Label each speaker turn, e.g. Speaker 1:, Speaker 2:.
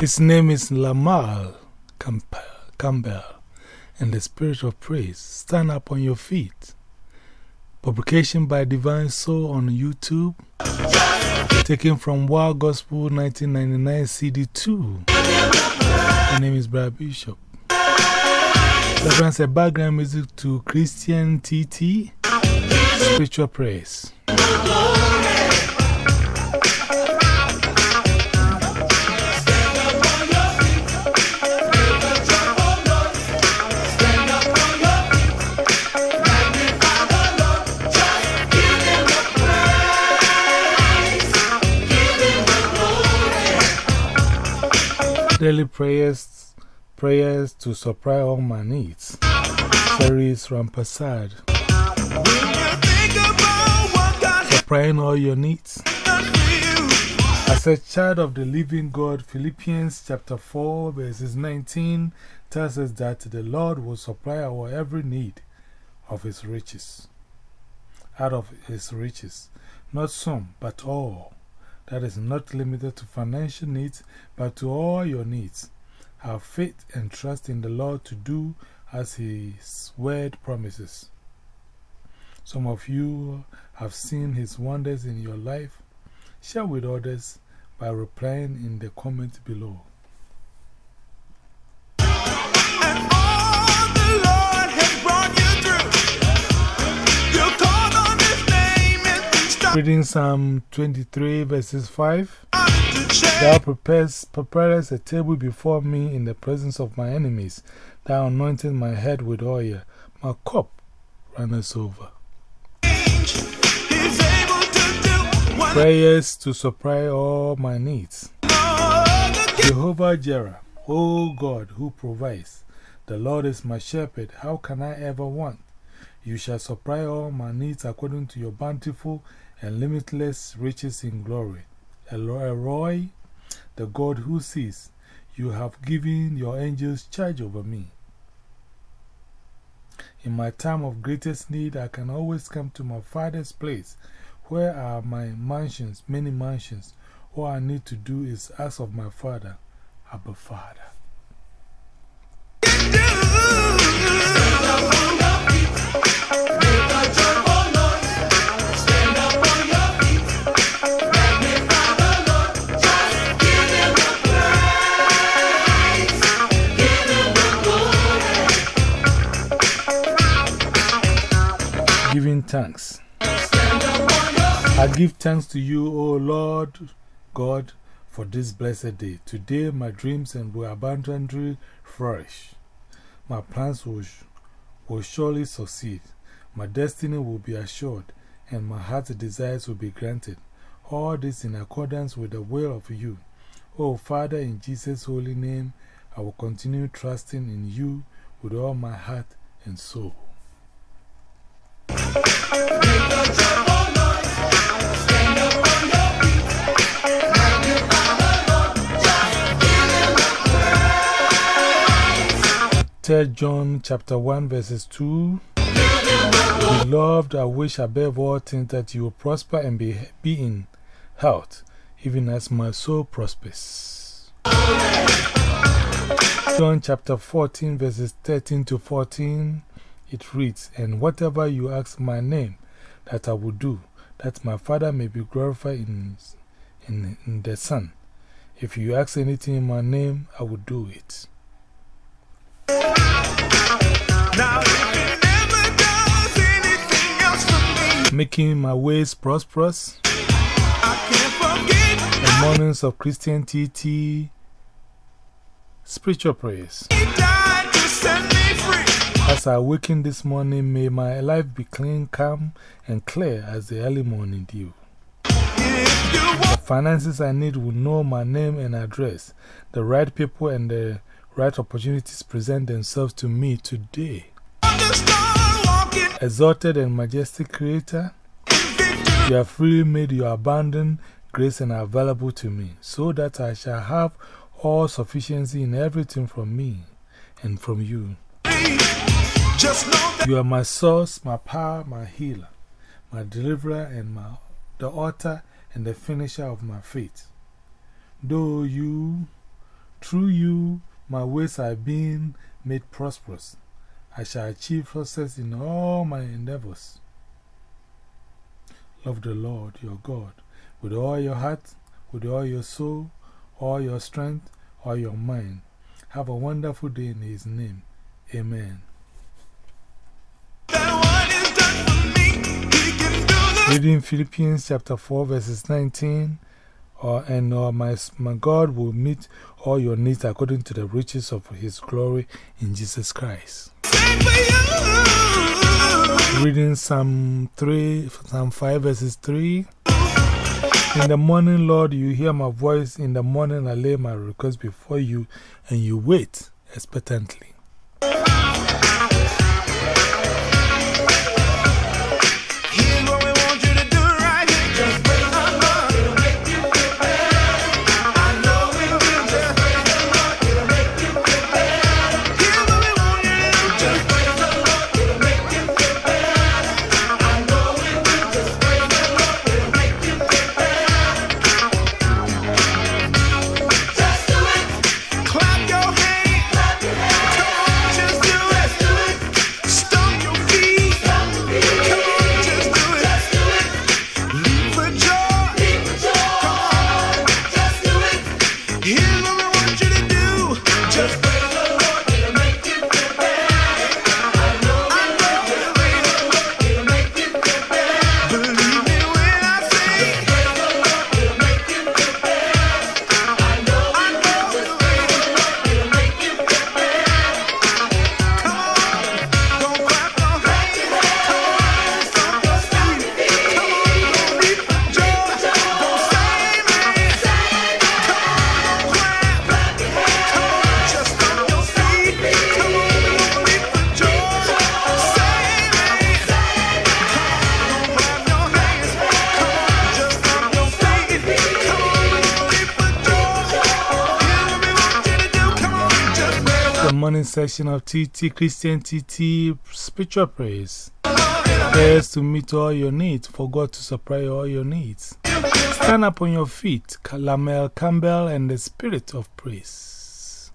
Speaker 1: His name is Lamar Campbell, and the spirit of praise. Stand up on your feet. Publication by Divine Soul on YouTube. Taken from WOW Gospel 1999 CD2. My name is Brad Bishop. Reference a background music to Christian TT. Spiritual praise. Daily prayers, prayers to supply all my needs. Series from Passad. Supplying all your needs. As a child of the living God, Philippians chapter 4, verses 19 tells us that the Lord will supply our every need of His riches. Out of His riches. Not some, but all that is not limited to financial needs, but to all your needs. Have faith and trust in the Lord to do as His word promises. Some of you have seen His wonders in your life. Share with others by replying in the comments below. Reading Psalm 23, verses 5. Thou prepares, preparest a table before me in the presence of my enemies. Thou anointed my head with oil. My cup runneth over. Prayers to supply all my needs. Jehovah Jireh, O God who provides. The Lord is my shepherd. How can I ever want? You shall supply all my needs according to your bountiful and limitless riches in glory. El Roi, the God who sees, you have given your angels charge over me. In my time of greatest need, I can always come to my Father's place. Where are my mansions, many mansions? All I need to do is ask of my Father, Abba Father. Giving thanks. I give thanks to you, O Lord God, for this blessed day. Today, my dreams and will abundantly flourish. My plans will, will surely succeed. My destiny will be assured, and my heart's desires will be granted. All this in accordance with the will of you. O Father, in Jesus' holy name, I will continue trusting in you with all my heart and soul. Third John chapter 1 verses 2 Beloved, I wish above all things that you will prosper and be, be in health, even as my soul prospers. John chapter 14 verses 13 to 14 it reads, And whatever you ask my name, that I will do, that my Father may be glorified in, in, in the Son. If you ask anything in my name, I will do it. Now, Making my ways prosperous. The mornings of Christian TT spiritual prayers. As I awaken this morning, may my life be clean, calm, and clear as the early morning dew.
Speaker 2: The finances I need will know my name and address. The right people and the right opportunities present themselves to me today. Exalted and majestic Creator, you have freely made your abundant grace and available to me, so that I shall have all sufficiency in everything from me and from you. You are my source, my power, my healer, my deliverer, and my, the author and the finisher of my faith. Though you, through you, my ways are being made prosperous, I shall achieve success in all my endeavors. Love the Lord your God with all your heart, with all your soul, all your strength, all your mind. Have a wonderful day in His name. Amen. Reading Philippians chapter 4, verses 19. Or, and or my, my God will meet all your needs according to the riches of His glory in Jesus Christ. Reading Psalm 3, Psalm 5, verses 3. In the morning, Lord, you hear my voice. In the morning, I lay my request before you, and you wait expectantly. Morning section of TT Christian TT Spiritual Praise. Prayers to meet all your needs, for God to supply all your needs. Stand up on your feet, Lamar Campbell and the Spirit of Praise.